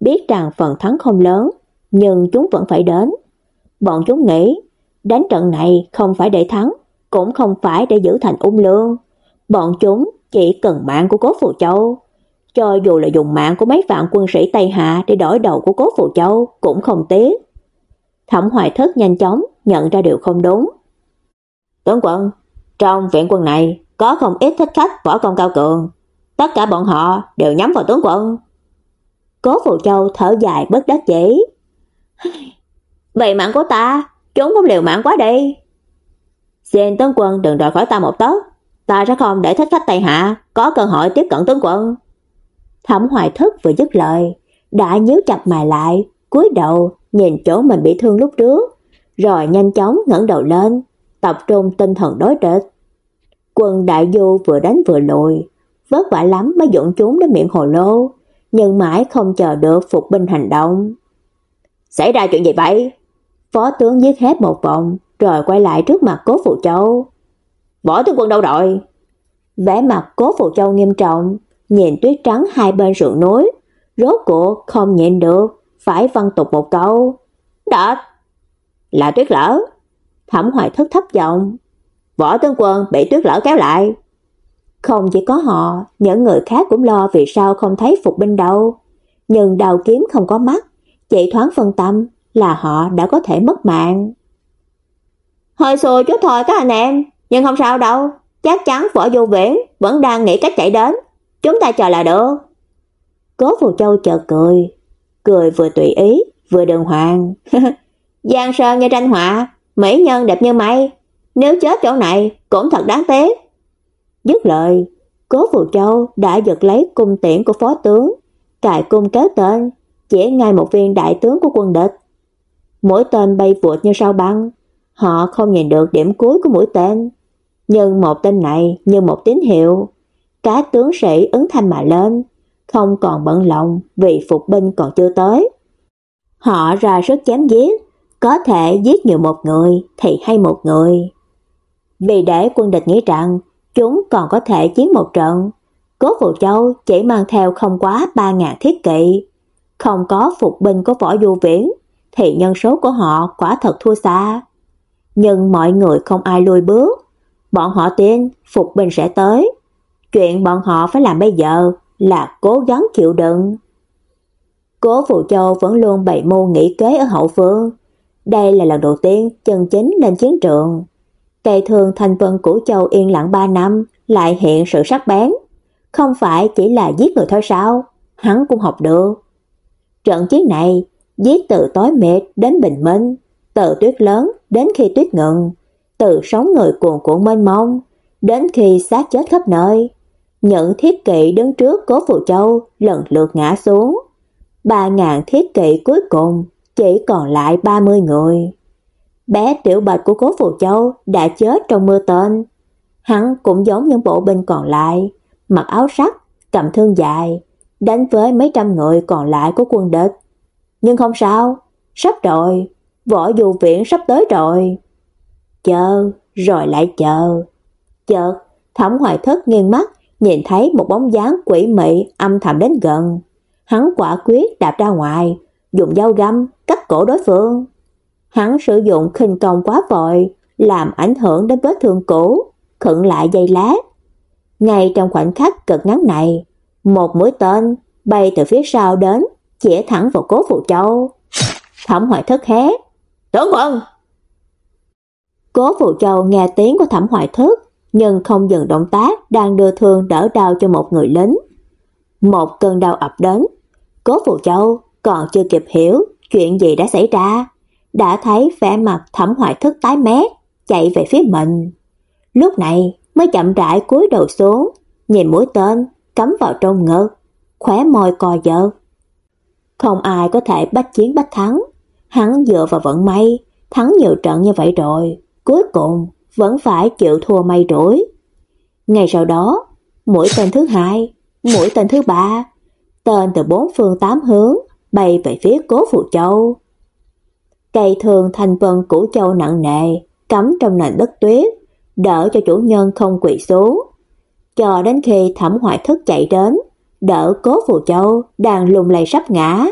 Biết rằng phần thắng không lớn, nhưng chúng vẫn phải đến. Bọn chúng nghĩ, đánh trận này không phải để thắng, cũng không phải để giữ thành ung lương. Bọn chúng chỉ cần mạng của Cố Phù Châu. Cho dù là dùng mạng của mấy vạn quân sĩ Tây Hạ để đổi đầu của Cố Phù Châu cũng không tiếc. Thẩm Hoài Thất nhanh chóng nhận ra điều không đúng. Tướng quân, trong viện quân này có không ít thích khách võ công cao cường, tất cả bọn họ đều nhắm vào tướng quân. Cố Phù Châu thở dài bất đắc dĩ. Vậy mạng của ta, chúng cũng liều mạng quá đi. Xin tướng quân đừng đòi khỏi ta một tấc, ta sẽ không để thích khách Tây Hạ có cơ hội tiếp cận tướng quân. Thẩm Hoài Thức vừa dứt lời, đã nhíu chặt mày lại, cúi đầu nhìn chỗ mình bị thương lúc trước, rồi nhanh chóng ngẩng đầu lên, tập trung tinh thần đối địch. Quân đại du vừa đánh vừa lùi, vất vả lắm mới dọn chúng đến miệng hồ lô, nhưng mãi không chờ được phục binh hành động. Xảy ra chuyện gì vậy? Phó tướng giết hết một vòng, rồi quay lại trước mặt Cố Phụ Châu. Võ tướng quân đâu rồi? Vẻ mặt Cố Phụ Châu nghiêm trọng, nhìn tuyết trắng hai bên sườn núi, rốt cuộc không nhịn được, phải văn tục một câu. Đã là tuyết lở. Thẩm Hoài Thức thấp giọng, võ tướng quân bị tuyết lở kéo lại. Không chỉ có họ, những người khác cũng lo vì sao không thấy phục binh đâu. Nhưng đào kiếm không có mắt, chỉ thoáng phân tâm là họ đã có thể mất mạng. Hơi xùa chút thôi các anh em, nhưng không sao đâu, chắc chắn võ vô viễn vẫn đang nghĩ cách chạy đến, chúng ta chờ là được. Cố Phù Châu chợt cười, cười vừa tùy ý, vừa đường hoàng. Giang sơn như tranh họa, mỹ nhân đẹp như mây, nếu chết chỗ này cũng thật đáng tiếc. Dứt lời, Cố Phù Châu đã giật lấy cung tiễn của phó tướng, cài cung kéo tên, chỉ ngay một viên đại tướng của quân địch. Mỗi tên bay vụt như sao băng, họ không nhìn được điểm cuối của mũi tên, nhưng một tên này như một tín hiệu, các tướng sĩ ứng thanh mà lên, không còn bận lòng vì phục binh còn chưa tới. Họ ra sức chém giết, có thể giết nhiều một người thì hay một người. Vì để quân địch nghĩ rằng chúng còn có thể chiến một trận, Cố Phụ Châu chỉ mang theo không quá 3.000 thiết kỵ, không có phục binh của võ du viễn, thì nhân số của họ quả thật thua xa. Nhưng mọi người không ai lùi bước, bọn họ tin phục binh sẽ tới. Chuyện bọn họ phải làm bây giờ là cố gắng chịu đựng. Cố Phụ Châu vẫn luôn bày mưu nghĩ kế ở hậu phương. Đây là lần đầu tiên chân chính lên chiến trường. Cây thường thành vân của Châu yên lặng 3 năm lại hiện sự sắc bén. Không phải chỉ là giết người thôi sao, hắn cũng học được. Trận chiến này giết từ tối mệt đến bình minh, từ tuyết lớn đến khi tuyết ngừng, từ sống người cuồn cuộn mênh mông đến khi xác chết khắp nơi. Những thiết kỵ đứng trước Cố Phù Châu lần lượt ngã xuống. Ba ngàn thiết kỵ cuối cùng chỉ còn lại 30 người. Bé tiểu bạch của Cố Phù Châu đã chết trong mưa tên. Hắn cũng giống những bộ binh còn lại, mặc áo sắt, cầm thương dài, đánh với mấy trăm người còn lại của quân địch. Nhưng không sao, sắp rồi, võ dù viện sắp tới rồi. Chờ, rồi lại chờ. Chợt, Thẩm Hoài Thất nghiêng mắt, nhìn thấy một bóng dáng quỷ mị âm thầm đến gần. Hắn quả quyết đạp ra ngoài, dùng dao găm cắt cổ đối phương. Hắn sử dụng khinh công quá vội, làm ảnh hưởng đến vết thương cũ, khựng lại dây lát. Ngay trong khoảnh khắc cực ngắn này, một mũi tên bay từ phía sau đến, chĩa thẳng vào Cố Phụ Châu. Thẩm Hoài Thất hét "Tướng quân!" Cố Phụ Châu nghe tiếng của Thẩm Hoài Thất, nhưng không dừng động tác đang đưa thương đỡ đau cho một người lính. Một cơn đau ập đến, Cố Phụ Châu còn chưa kịp hiểu chuyện gì đã xảy ra, đã thấy vẻ mặt Thẩm Hoài Thức tái mét, chạy về phía mình. Lúc này mới chậm rãi cúi đầu xuống, nhìn mũi tên cắm vào trong ngực, khóe môi co giật. Không ai có thể bách chiến bách thắng, hắn dựa vào vận may, thắng nhiều trận như vậy rồi, cuối cùng vẫn phải chịu thua may rủi. Ngày sau đó, mũi tên thứ hai, mũi tên thứ ba, tên từ bốn phương tám hướng bay về phía Cố Phù Châu. Cây thường thành vân củ châu nặng nề, cắm trong nền đất tuyết, đỡ cho chủ nhân không quỳ xuống. Cho đến khi Thẩm Hoại Thức chạy đến, đỡ Cố Phù Châu đang lùng lầy sắp ngã.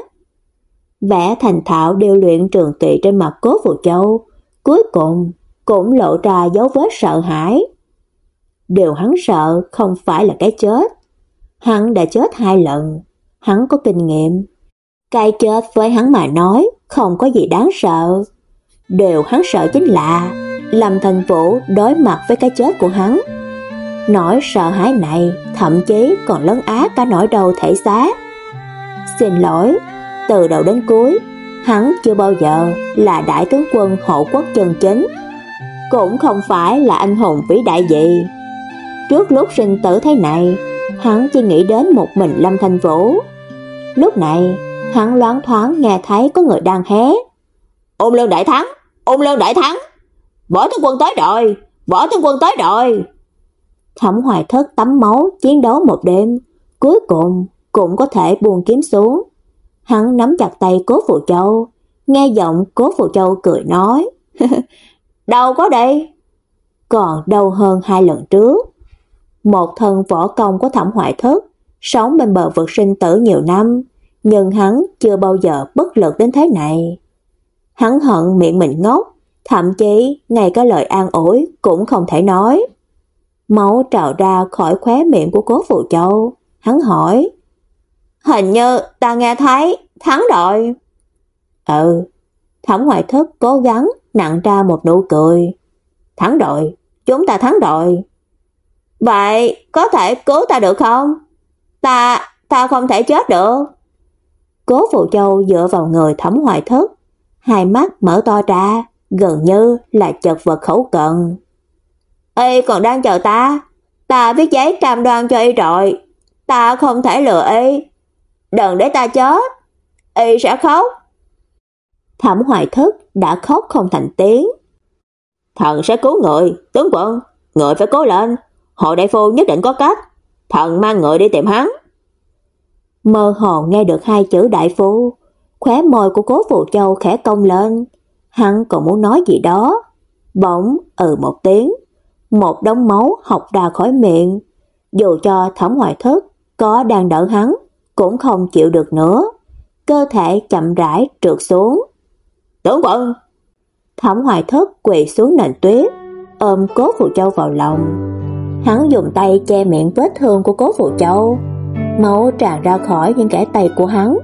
Vẻ thành thạo điều luyện trường kỵ trên mặt Cố Phù Châu, cuối cùng cũng lộ ra dấu vết sợ hãi. Điều hắn sợ không phải là cái chết. Hắn đã chết hai lần, hắn có kinh nghiệm. Cái chết với hắn mà nói không có gì đáng sợ. Điều hắn sợ chính là Lâm Thành Vũ đối mặt với cái chết của hắn. Nỗi sợ hãi này thậm chí còn lấn á cả nỗi đau thể xác. Xin lỗi, từ đầu đến cuối, hắn chưa bao giờ là đại tướng quân hộ quốc chân chính, cũng không phải là anh hùng vĩ đại gì. Trước lúc sinh tử thế này, hắn chỉ nghĩ đến một mình Lâm Thanh Vũ. Lúc này, hắn loáng thoáng nghe thấy có người đang hé. Ôn lương đại thắng! Ôn lương đại thắng! Võ tướng quân tới rồi! Võ tướng quân tới rồi! Thẩm hoài thất tắm máu chiến đấu một đêm, cuối cùng cũng có thể buông kiếm xuống. Hắn nắm chặt tay cố phụ châu, nghe giọng cố phụ châu cười nói. đâu có đây? Còn đâu hơn hai lần trước. Một thân võ công của thẩm hoại thất, sống bên bờ vực sinh tử nhiều năm, nhưng hắn chưa bao giờ bất lực đến thế này. Hắn hận miệng mình ngốc, thậm chí ngay cả lời an ủi cũng không thể nói. Máu trào ra khỏi khóe miệng của cố phụ châu, hắn hỏi. Hình như ta nghe thấy, thắng đội Ừ, thẩm hoại thất cố gắng nặng ra một nụ cười. Thắng đội chúng ta thắng đội Vậy có thể cứu ta được không? Ta, ta không thể chết được. Cố Phụ Châu dựa vào người thẩm hoài thất, hai mắt mở to ra, gần như là chật vật khẩu cận. Y còn đang chờ ta, ta viết giấy cam đoan cho y rồi, ta không thể lừa y. Đừng để ta chết, y sẽ khóc. Thẩm hoài thất đã khóc không thành tiếng. Thần sẽ cứu người, tướng quân, người phải cố lên, Hồ đại phu nhất định có cách, thần mang người đi tìm hắn. Mơ hồ nghe được hai chữ đại phu, khóe môi của Cố Phù Châu khẽ cong lên, hắn còn muốn nói gì đó, bỗng ừ một tiếng, một đống máu học ra khỏi miệng, dù cho Thẩm Hoài Thất có đang đỡ hắn, cũng không chịu được nữa, cơ thể chậm rãi trượt xuống. "Tướng quân!" Thẩm Hoài Thất quỳ xuống nền tuyết, ôm Cố Phù Châu vào lòng. Hắn dùng tay che miệng vết thương của Cố Phù Châu. Máu tràn ra khỏi những kẻ tay của hắn,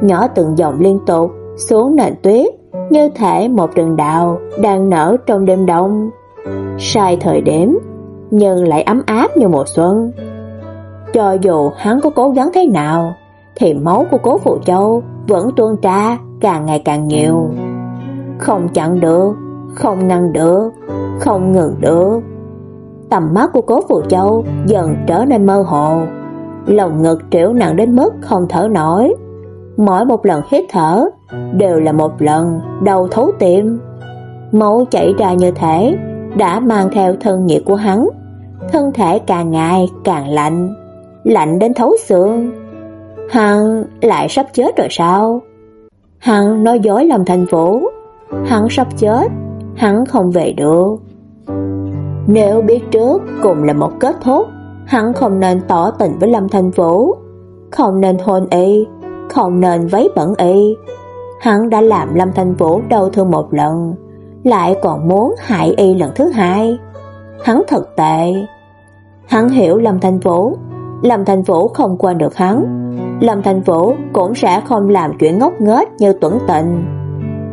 nhỏ từng dòng liên tục xuống nền tuyết, như thể một rừng đào đang nở trong đêm đông. Sai thời điểm, nhưng lại ấm áp như mùa xuân. Cho dù hắn có cố gắng thế nào, thì máu của Cố phụ Châu vẫn tuôn ra càng ngày càng nhiều. Không chặn được, không ngăn được, không ngừng được tầm mắt của Cố phụ Châu dần trở nên mơ hồ. Lòng ngực triểu nặng đến mức không thở nổi. Mỗi một lần hít thở đều là một lần đầu thấu tim. Máu chảy ra như thế đã mang theo thân nhiệt của hắn. Thân thể càng ngày càng lạnh, lạnh đến thấu xương. Hắn lại sắp chết rồi sao? Hắn nói dối lòng thành phố. Hắn sắp chết, hắn không về được. Nếu biết trước cùng là một kết thúc, hắn không nên tỏ tình với Lâm thành Vũ, không nên hôn y, không nên vấy bẩn y. Hắn đã làm Lâm thành Vũ đau thương một lần, lại còn muốn hại y lần thứ hai. Hắn thật tệ. Hắn hiểu Lâm thành Vũ, Lâm thành Vũ không quên được hắn, Lâm thành Vũ cũng sẽ không làm chuyện ngốc nghếch như tuẩn tịnh.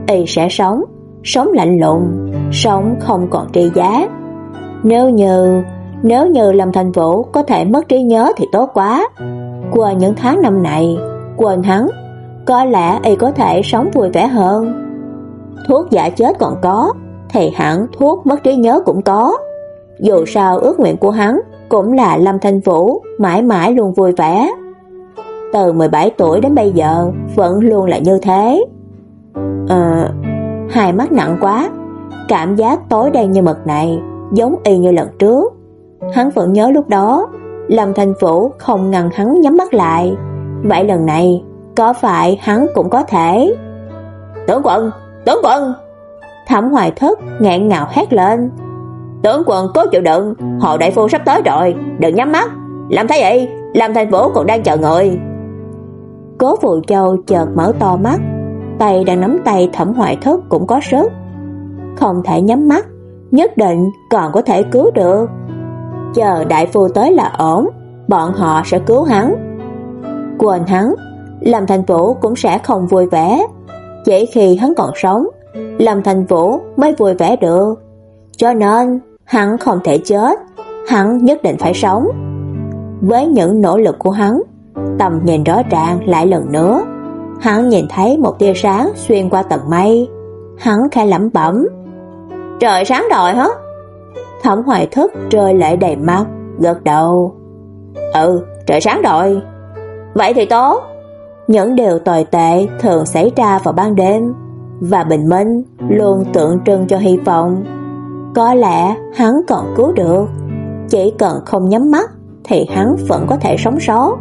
Y sẽ sống, sống lạnh lùng, sống không còn tri giá. Nếu như, nếu như Lâm Thành Vũ có thể mất trí nhớ thì tốt quá. Qua những tháng năm này, quên hắn, có lẽ y có thể sống vui vẻ hơn. Thuốc giả chết còn có, thì hẳn thuốc mất trí nhớ cũng có. Dù sao ước nguyện của hắn cũng là Lâm Thanh Vũ mãi mãi luôn vui vẻ. Từ 17 tuổi đến bây giờ vẫn luôn là như thế. Ờ, hai mắt nặng quá, Cảm giác tối đen như mực này giống y như lần trước. Hắn vẫn nhớ lúc đó, Lâm Thành Vũ không ngăn hắn nhắm mắt lại. Vậy lần này, có phải hắn cũng có thể? Tướng quân, tướng quân! Thẩm Hoài Thất ngẹn ngào hét lên. Tướng quân cố chịu đựng, họ đại phu sắp tới rồi, đừng nhắm mắt. Làm thế vậy, làm Thành phố còn đang chờ người. Cố Phù Châu chợt mở to mắt, tay đang nắm tay Thẩm hoại Thất cũng có sớt, Không thể nhắm mắt, nhất định còn có thể cứu được. Chờ đại phu tới là ổn, bọn họ sẽ cứu hắn. Quên hắn, làm Thành Vũ cũng sẽ không vui vẻ. Chỉ khi hắn còn sống, làm Thành Vũ mới vui vẻ được. Cho nên, hắn không thể chết, hắn nhất định phải sống. Với những nỗ lực của hắn, tầm nhìn rõ ràng lại lần nữa. Hắn nhìn thấy một tia sáng xuyên qua tầng mây. Hắn khẽ lẩm bẩm. Trời sáng rồi hả? Thẩm hoài thức rơi lệ đầy mắt, gật đầu. Ừ, trời sáng rồi. Vậy thì tốt. Những điều tồi tệ thường xảy ra vào ban đêm và bình minh luôn tượng trưng cho hy vọng. Có lẽ hắn còn cứu được, chỉ cần không nhắm mắt thì hắn vẫn có thể sống sót.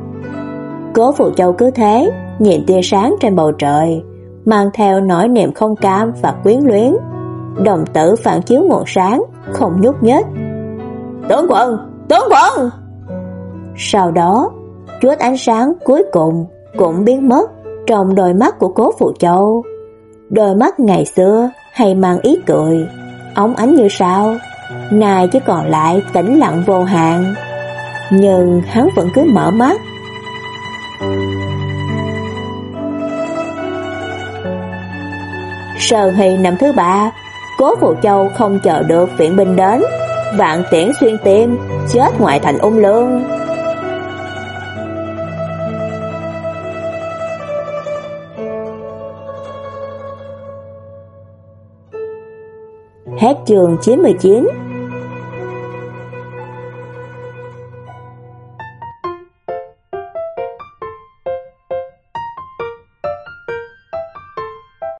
Cố Phụ Châu cứ thế, nhìn tia sáng trên bầu trời, mang theo nỗi niềm không cam và quyến luyến. Đồng tử phản chiếu nguồn sáng, không nhúc nhích. Tướng quân! Tướng quân! Sau đó, chuốt ánh sáng cuối cùng cũng biến mất trong đôi mắt của Cố Phụ Châu. Đôi mắt ngày xưa hay mang ý cười, óng ánh như sao, nay chỉ còn lại tĩnh lặng vô hạn. Nhưng hắn vẫn cứ mở mắt. Sờ hì năm thứ ba, Cố Phụ Châu không chờ được viện binh đến, vạn tiễn xuyên tim, chết ngoại thành ung lương. Hết trường 99